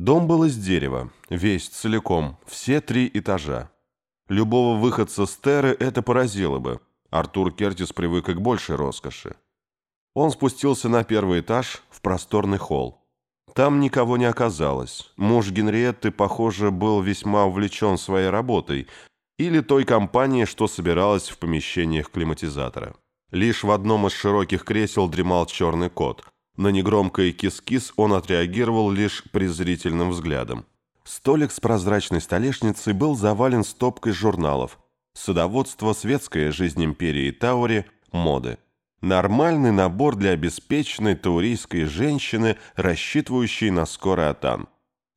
Дом был из дерева, весь целиком, все три этажа. Любого выходца с Терры это поразило бы. Артур Кертис привык к большей роскоши. Он спустился на первый этаж в просторный холл. Там никого не оказалось. Муж Генриетты, похоже, был весьма увлечен своей работой или той компанией, что собиралась в помещениях климатизатора. Лишь в одном из широких кресел дремал черный кот. На негромкое кис-кис он отреагировал лишь презрительным взглядом. Столик с прозрачной столешницей был завален стопкой журналов. Садоводство, светская жизнь империи Таури, моды. Нормальный набор для обеспеченной таурийской женщины, рассчитывающей на скорый атан.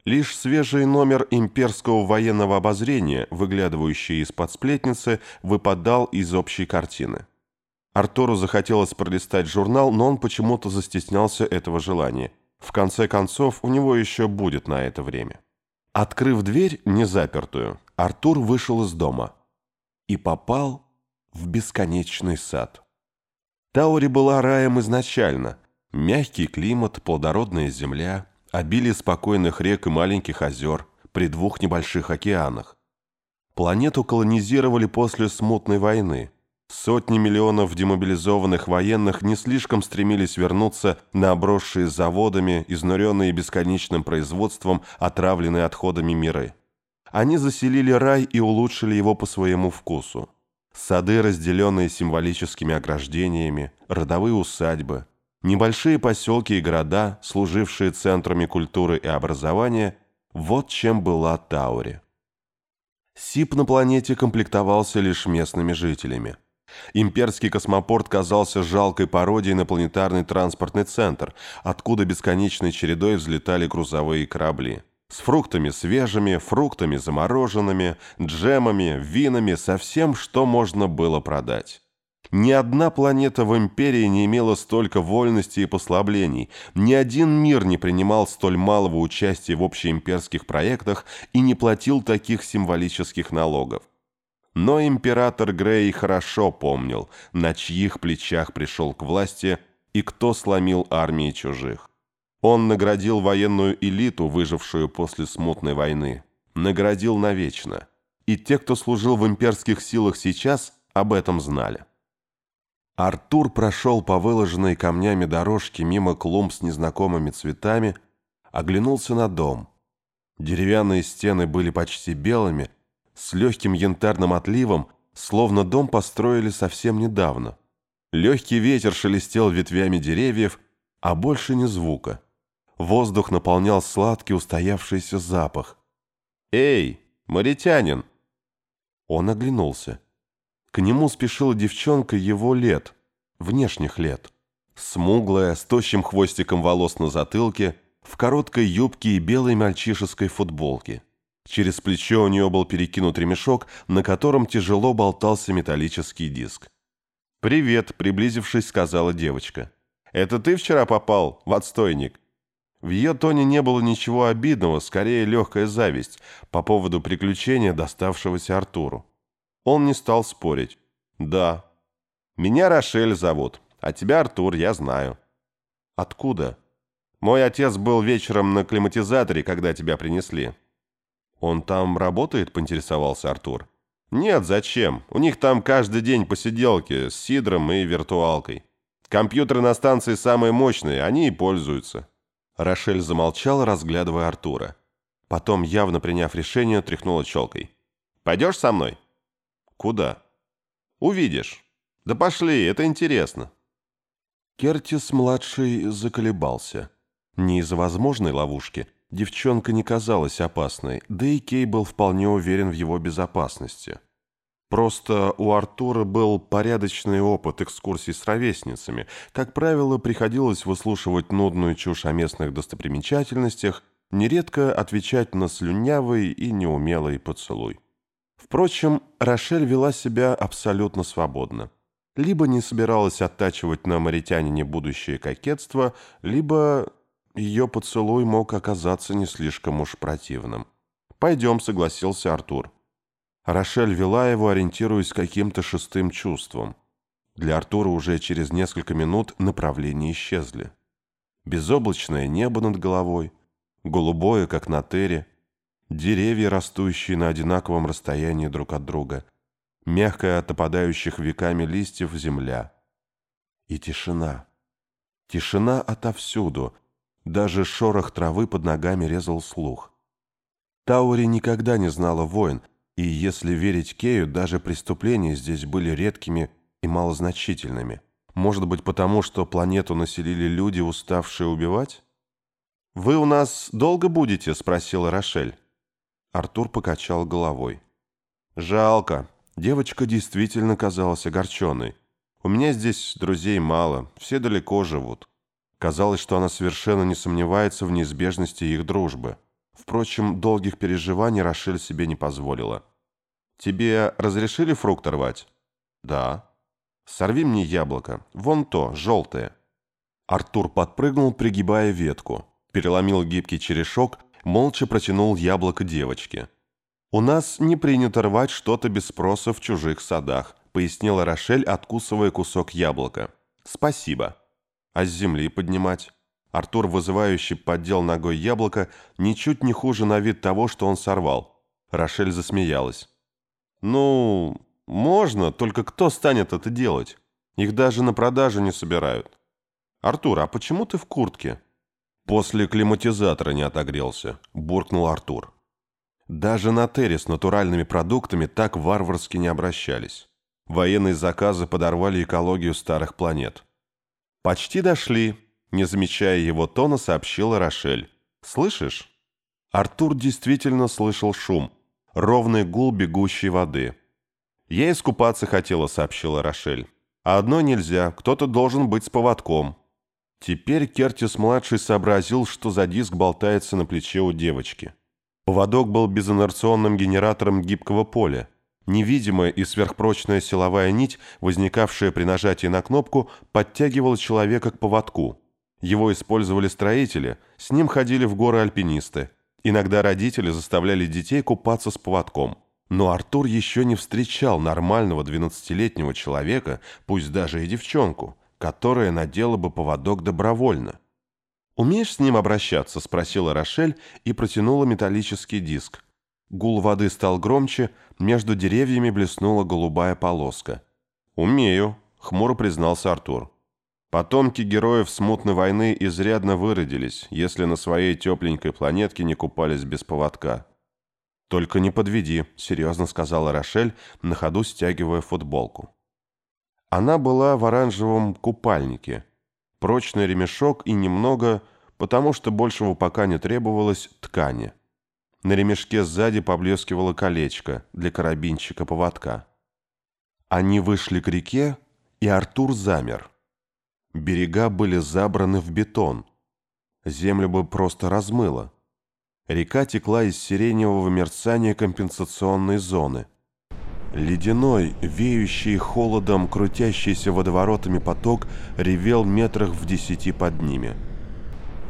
Лишь свежий номер имперского военного обозрения, выглядывающий из-под сплетницы, выпадал из общей картины. Артуру захотелось пролистать журнал, но он почему-то застеснялся этого желания. В конце концов, у него еще будет на это время. Открыв дверь, незапертую, Артур вышел из дома и попал в бесконечный сад. Таури была раем изначально. Мягкий климат, плодородная земля, обилие спокойных рек и маленьких озер при двух небольших океанах. Планету колонизировали после смутной войны. Сотни миллионов демобилизованных военных не слишком стремились вернуться на обросшие заводами, изнуренные бесконечным производством, отравленные отходами миры. Они заселили рай и улучшили его по своему вкусу. Сады, разделенные символическими ограждениями, родовые усадьбы, небольшие поселки и города, служившие центрами культуры и образования – вот чем была Таури. СИП на планете комплектовался лишь местными жителями – Имперский космопорт казался жалкой пародией на планетарный транспортный центр, откуда бесконечной чередой взлетали грузовые корабли. С фруктами свежими, фруктами замороженными, джемами, винами, со всем, что можно было продать. Ни одна планета в Империи не имела столько вольности и послаблений, ни один мир не принимал столь малого участия в общеимперских проектах и не платил таких символических налогов. Но император Грей хорошо помнил, на чьих плечах пришел к власти и кто сломил армии чужих. Он наградил военную элиту, выжившую после смутной войны. Наградил навечно. И те, кто служил в имперских силах сейчас, об этом знали. Артур прошел по выложенной камнями дорожке мимо клумб с незнакомыми цветами, оглянулся на дом. Деревянные стены были почти белыми, с легким янтарным отливом, словно дом построили совсем недавно. Легкий ветер шелестел ветвями деревьев, а больше ни звука. Воздух наполнял сладкий устоявшийся запах. «Эй, моритянин!» Он оглянулся. К нему спешила девчонка его лет, внешних лет. Смуглая, с тощим хвостиком волос на затылке, в короткой юбке и белой мальчишеской футболке. Через плечо у нее был перекинут ремешок, на котором тяжело болтался металлический диск. «Привет», — приблизившись, сказала девочка. «Это ты вчера попал в отстойник?» В ее тоне не было ничего обидного, скорее легкая зависть по поводу приключения, доставшегося Артуру. Он не стал спорить. «Да. Меня Рошель зовут, а тебя Артур, я знаю». «Откуда?» «Мой отец был вечером на климатизаторе, когда тебя принесли». «Он там работает?» – поинтересовался Артур. «Нет, зачем? У них там каждый день посиделки с сидром и виртуалкой. Компьютеры на станции самые мощные, они и пользуются». Рошель замолчал, разглядывая Артура. Потом, явно приняв решение, тряхнула челкой. «Пойдешь со мной?» «Куда?» «Увидишь. Да пошли, это интересно». Кертис-младший заколебался. Не из-за возможной ловушки – Девчонка не казалась опасной, да и Кей был вполне уверен в его безопасности. Просто у Артура был порядочный опыт экскурсий с ровесницами. Как правило, приходилось выслушивать нудную чушь о местных достопримечательностях, нередко отвечать на слюнявый и неумелый поцелуй. Впрочем, Рошель вела себя абсолютно свободно. Либо не собиралась оттачивать на маритянине будущее кокетство, либо ее поцелуй мог оказаться не слишком уж противным. «Пойдем», — согласился Артур. Рошель вела его, ориентируясь каким-то шестым чувством. Для Артура уже через несколько минут направления исчезли. Безоблачное небо над головой, голубое, как на тере, деревья, растущие на одинаковом расстоянии друг от друга, мягкая от опадающих веками листьев земля. И тишина. Тишина отовсюду, даже шорох травы под ногами резал слух. Таури никогда не знала войн, и, если верить Кею, даже преступления здесь были редкими и малозначительными. Может быть, потому что планету населили люди, уставшие убивать? «Вы у нас долго будете?» – спросила Рошель. Артур покачал головой. «Жалко. Девочка действительно казалась огорченной. У меня здесь друзей мало, все далеко живут. Казалось, что она совершенно не сомневается в неизбежности их дружбы. Впрочем, долгих переживаний Рошель себе не позволила. «Тебе разрешили фрукт рвать?» «Да». «Сорви мне яблоко. Вон то, желтое». Артур подпрыгнул, пригибая ветку. Переломил гибкий черешок, молча протянул яблоко девочке. «У нас не принято рвать что-то без спроса в чужих садах», пояснила Рошель, откусывая кусок яблока. «Спасибо». «А с земли поднимать?» Артур, вызывающе поддел ногой яблоко, ничуть не хуже на вид того, что он сорвал. Рошель засмеялась. «Ну, можно, только кто станет это делать? Их даже на продажу не собирают». «Артур, а почему ты в куртке?» «После климатизатора не отогрелся», – буркнул Артур. Даже на Терре с натуральными продуктами так варварски не обращались. Военные заказы подорвали экологию старых планет. «Почти дошли», – не замечая его тона, сообщила Рошель. «Слышишь?» Артур действительно слышал шум – ровный гул бегущей воды. «Я искупаться хотела», — сообщила Рошель. «А одно нельзя, кто-то должен быть с поводком». Теперь Кертис-младший сообразил, что за диск болтается на плече у девочки. Поводок был безинерционным генератором гибкого поля. Невидимая и сверхпрочная силовая нить, возникавшая при нажатии на кнопку, подтягивала человека к поводку. Его использовали строители, с ним ходили в горы альпинисты. Иногда родители заставляли детей купаться с поводком. Но Артур еще не встречал нормального 12-летнего человека, пусть даже и девчонку, которая надела бы поводок добровольно. «Умеешь с ним обращаться?» – спросила Рошель и протянула металлический диск. Гул воды стал громче, между деревьями блеснула голубая полоска. «Умею», – хмуро признался Артур. Потомки героев смутной войны изрядно выродились, если на своей тепленькой планетке не купались без поводка. «Только не подведи», — серьезно сказала Рошель, на ходу стягивая футболку. Она была в оранжевом купальнике. Прочный ремешок и немного, потому что большего пока не требовалось, ткани. На ремешке сзади поблескивало колечко для карабинчика поводка. Они вышли к реке, и Артур замер. Берега были забраны в бетон. Землю бы просто размыло. Река текла из сиреневого мерцания компенсационной зоны. Ледяной, веющий холодом, крутящийся водоворотами поток ревел метрах в десяти под ними.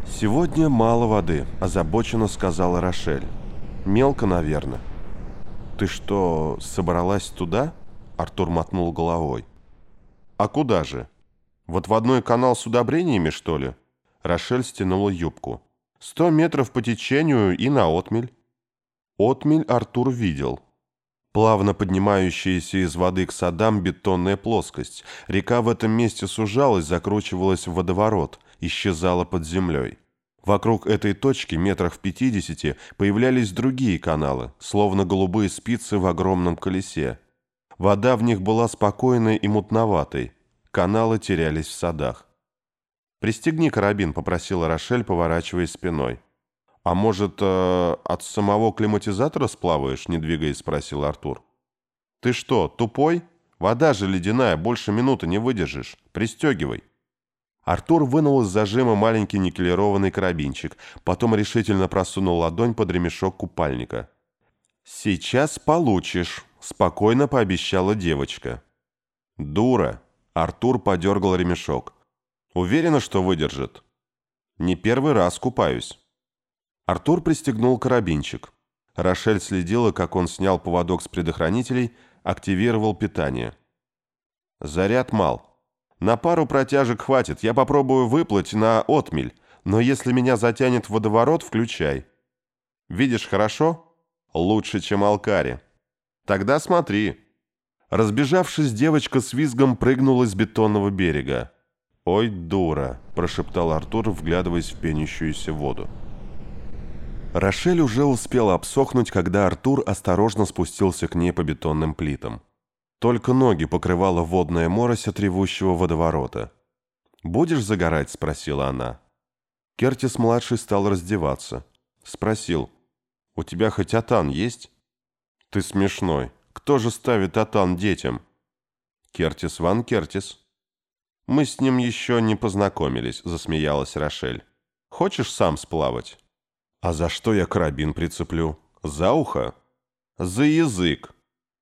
«Сегодня мало воды», – озабоченно сказала Рошель. «Мелко, наверное». «Ты что, собралась туда?» – Артур мотнул головой. «А куда же?» Вот в одной канал с удобрениями, что ли?» Рошель стянула юбку. «Сто метров по течению и на отмель». Отмель Артур видел. Плавно поднимающаяся из воды к садам бетонная плоскость. Река в этом месте сужалась, закручивалась в водоворот, исчезала под землей. Вокруг этой точки, метрах в пятидесяти, появлялись другие каналы, словно голубые спицы в огромном колесе. Вода в них была спокойной и мутноватой, каналы терялись в садах. «Пристегни карабин», — попросила Рошель, поворачиваясь спиной. «А может, э, от самого климатизатора сплаваешь?» — не двигаясь, спросил Артур. «Ты что, тупой? Вода же ледяная, больше минуты не выдержишь. Пристегивай». Артур вынул из зажима маленький никелированный карабинчик, потом решительно просунул ладонь под ремешок купальника. «Сейчас получишь», — спокойно пообещала девочка. «Дура», Артур подергал ремешок. «Уверена, что выдержит?» «Не первый раз купаюсь». Артур пристегнул карабинчик. Рошель следила, как он снял поводок с предохранителей, активировал питание. «Заряд мал. На пару протяжек хватит. Я попробую выплыть на отмель, Но если меня затянет водоворот, включай. Видишь хорошо? Лучше, чем Алкари. Тогда смотри. Разбежавшись, девочка с визгом прыгнула с бетонного берега. «Ой, дура!» – прошептал Артур, вглядываясь в пенящуюся воду. Рошель уже успела обсохнуть, когда Артур осторожно спустился к ней по бетонным плитам. Только ноги покрывала водная морось от ревущего водоворота. «Будешь загорать?» – спросила она. Кертис-младший стал раздеваться. Спросил, «У тебя хоть атан есть?» «Ты смешной. Кто же ставит атан детям?» «Кертис Ван Кертис». «Мы с ним еще не познакомились», — засмеялась Рошель. «Хочешь сам сплавать?» «А за что я карабин прицеплю? За ухо?» «За язык.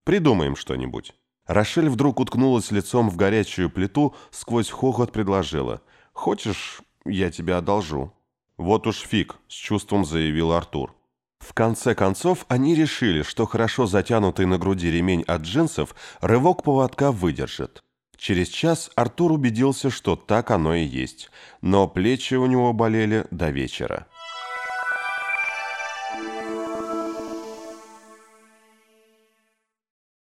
Придумаем что-нибудь». Рошель вдруг уткнулась лицом в горячую плиту, сквозь хохот предложила. «Хочешь, я тебя одолжу?» «Вот уж фиг», — с чувством заявил Артур. В конце концов, они решили, что хорошо затянутый на груди ремень от джинсов рывок поводка выдержит. Через час Артур убедился, что так оно и есть, но плечи у него болели до вечера.